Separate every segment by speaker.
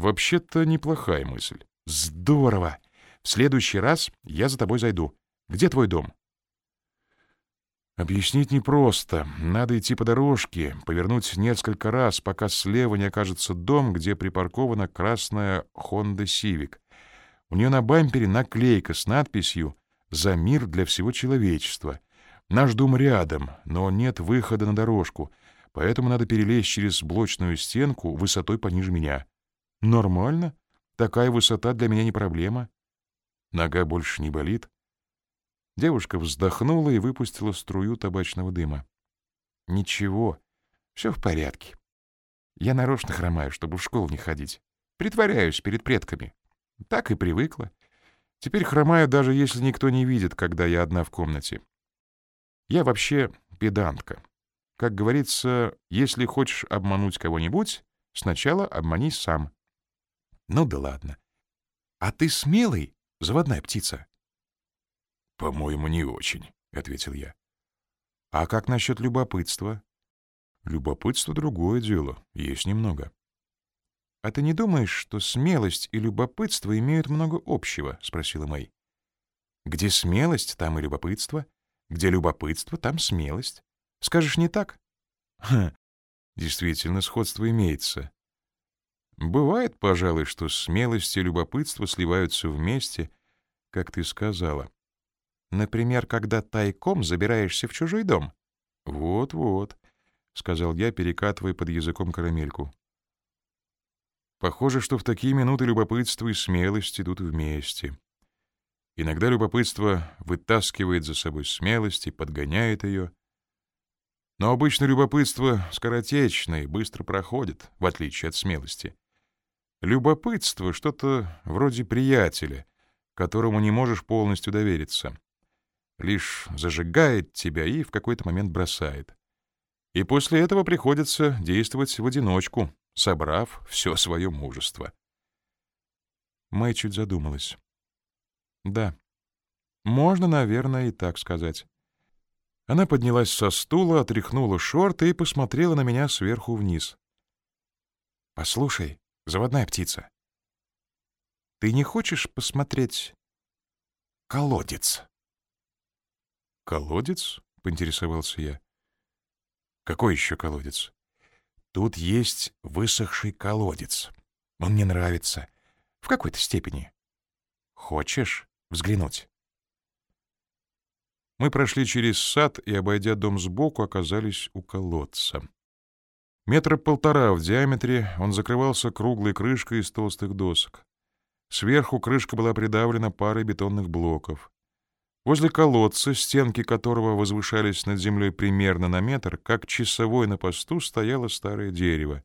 Speaker 1: Вообще-то неплохая мысль. Здорово! В следующий раз я за тобой зайду. Где твой дом? Объяснить непросто. Надо идти по дорожке, повернуть несколько раз, пока слева не окажется дом, где припаркована красная Honda Civic. У нее на бампере наклейка с надписью «За мир для всего человечества». Наш дом рядом, но нет выхода на дорожку, поэтому надо перелезть через блочную стенку высотой пониже меня. Нормально. Такая высота для меня не проблема. Нога больше не болит. Девушка вздохнула и выпустила струю табачного дыма. Ничего, все в порядке. Я нарочно хромаю, чтобы в школу не ходить. Притворяюсь перед предками. Так и привыкла. Теперь хромаю, даже если никто не видит, когда я одна в комнате. Я вообще педантка. Как говорится, если хочешь обмануть кого-нибудь, сначала обмани сам. Ну да ладно. А ты смелый, заводная птица? По-моему, не очень, ответил я. А как насчет любопытства? Любопытство другое дело, есть немного. А ты не думаешь, что смелость и любопытство имеют много общего, спросила Мэй. Где смелость, там и любопытство. Где любопытство, там смелость. Скажешь, не так? Ха, действительно, сходство имеется. Бывает, пожалуй, что смелость и любопытство сливаются вместе, как ты сказала. Например, когда тайком забираешься в чужой дом. Вот-вот, сказал я, перекатывая под языком карамельку. Похоже, что в такие минуты любопытство и смелость идут вместе. Иногда любопытство вытаскивает за собой смелость и подгоняет ее. Но обычно любопытство скоротечно и быстро проходит, в отличие от смелости. Любопытство — что-то вроде приятеля, которому не можешь полностью довериться. Лишь зажигает тебя и в какой-то момент бросает. И после этого приходится действовать в одиночку, собрав все свое мужество. Мэй чуть задумалась. Да, можно, наверное, и так сказать. Она поднялась со стула, отряхнула шорты и посмотрела на меня сверху вниз. «Послушай», Заводная птица. Ты не хочешь посмотреть колодец? Колодец? поинтересовался я. Какой еще колодец? Тут есть высохший колодец. Он мне нравится. В какой-то степени. Хочешь взглянуть? Мы прошли через сад и, обойдя дом сбоку, оказались у колодца. Метра полтора в диаметре он закрывался круглой крышкой из толстых досок. Сверху крышка была придавлена парой бетонных блоков. Возле колодца, стенки которого возвышались над землей примерно на метр, как часовой на посту стояло старое дерево.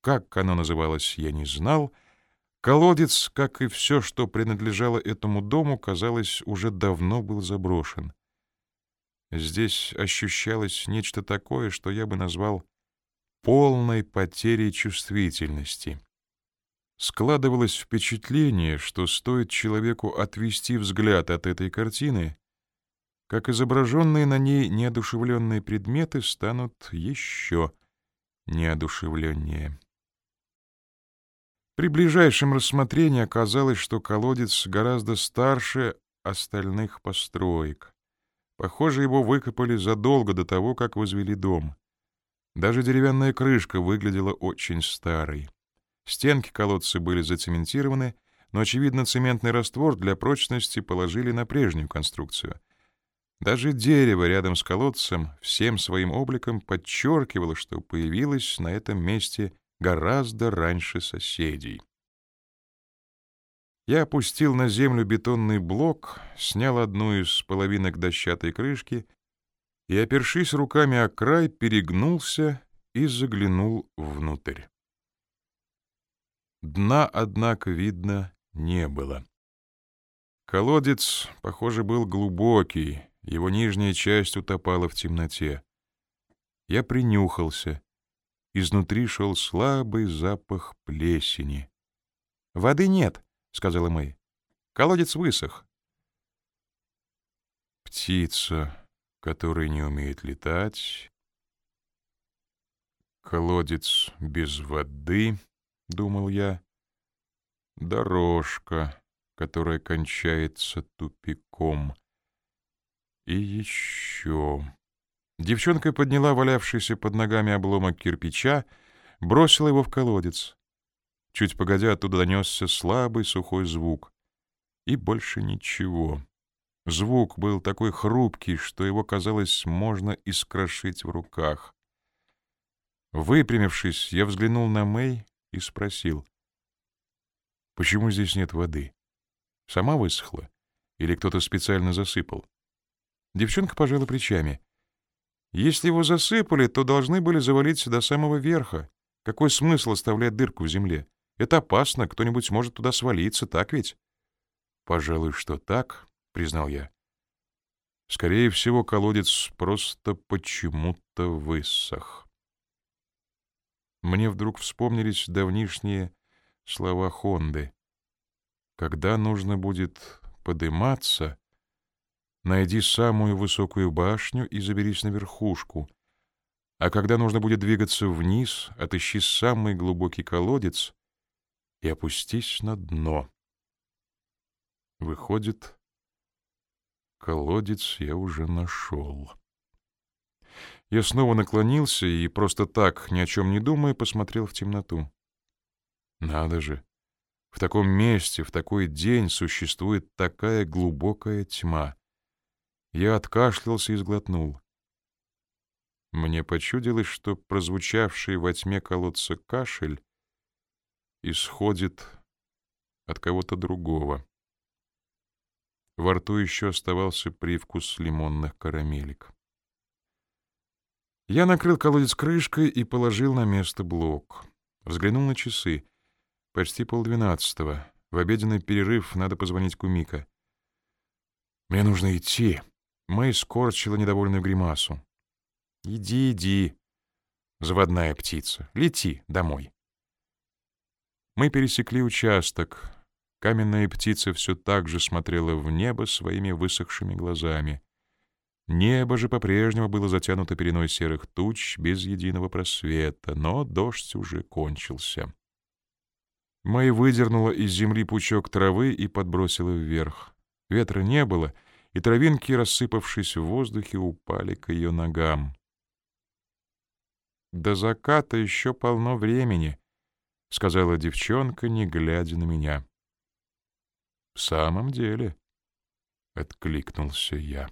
Speaker 1: Как оно называлось, я не знал. Колодец, как и все, что принадлежало этому дому, казалось, уже давно был заброшен. Здесь ощущалось нечто такое, что я бы назвал полной потерей чувствительности. Складывалось впечатление, что стоит человеку отвести взгляд от этой картины, как изображенные на ней неодушевленные предметы станут еще неодушевленнее. При ближайшем рассмотрении оказалось, что колодец гораздо старше остальных построек. Похоже, его выкопали задолго до того, как возвели дом. Даже деревянная крышка выглядела очень старой. Стенки колодца были зацементированы, но, очевидно, цементный раствор для прочности положили на прежнюю конструкцию. Даже дерево рядом с колодцем всем своим обликом подчеркивало, что появилось на этом месте гораздо раньше соседей. Я опустил на землю бетонный блок, снял одну из половинок дощатой крышки и, опершись руками о край, перегнулся и заглянул внутрь. Дна, однако, видно не было. Колодец, похоже, был глубокий, его нижняя часть утопала в темноте. Я принюхался. Изнутри шел слабый запах плесени. «Воды нет», — сказала Мэй. «Колодец высох». «Птица», который не умеет летать. Колодец без воды, думал я. дорожка, которая кончается тупиком. И еще... Девчонка подняла валявшийся под ногами обломок кирпича, бросила его в колодец. Чуть погодя, оттуда донесся слабый сухой звук. И больше ничего. Звук был такой хрупкий, что его, казалось, можно искрошить в руках. Выпрямившись, я взглянул на Мэй и спросил. «Почему здесь нет воды? Сама высохла? Или кто-то специально засыпал?» Девчонка пожала плечами. «Если его засыпали, то должны были завалить до самого верха. Какой смысл оставлять дырку в земле? Это опасно, кто-нибудь может туда свалиться, так ведь?» «Пожалуй, что так», — признал я. «Скорее всего, колодец просто почему-то высох». Мне вдруг вспомнились давнишние слова Хонды. Когда нужно будет подниматься, найди самую высокую башню и заберись на верхушку. А когда нужно будет двигаться вниз, отыщи самый глубокий колодец и опустись на дно. Выходит, колодец я уже нашел. Я снова наклонился и просто так, ни о чем не думая, посмотрел в темноту. Надо же, в таком месте, в такой день существует такая глубокая тьма. Я откашлялся и сглотнул. Мне почудилось, что прозвучавший во тьме колодца кашель исходит от кого-то другого. Во рту еще оставался привкус лимонных карамелек. Я накрыл колодец крышкой и положил на место блок. Взглянул на часы. Почти полдвенадцатого. В обеденный перерыв надо позвонить Кумика. «Мне нужно идти». Мэй скорчила недовольную гримасу. «Иди, иди, заводная птица, лети домой». Мы пересекли участок. Каменная птица все так же смотрела в небо своими высохшими глазами. Небо же по-прежнему было затянуто пеленой серых туч без единого просвета, но дождь уже кончился. Мэй выдернула из земли пучок травы и подбросила вверх. Ветра не было, и травинки, рассыпавшись в воздухе, упали к ее ногам. «До заката еще полно времени», — сказала девчонка, не глядя на меня. «В самом деле», — откликнулся я.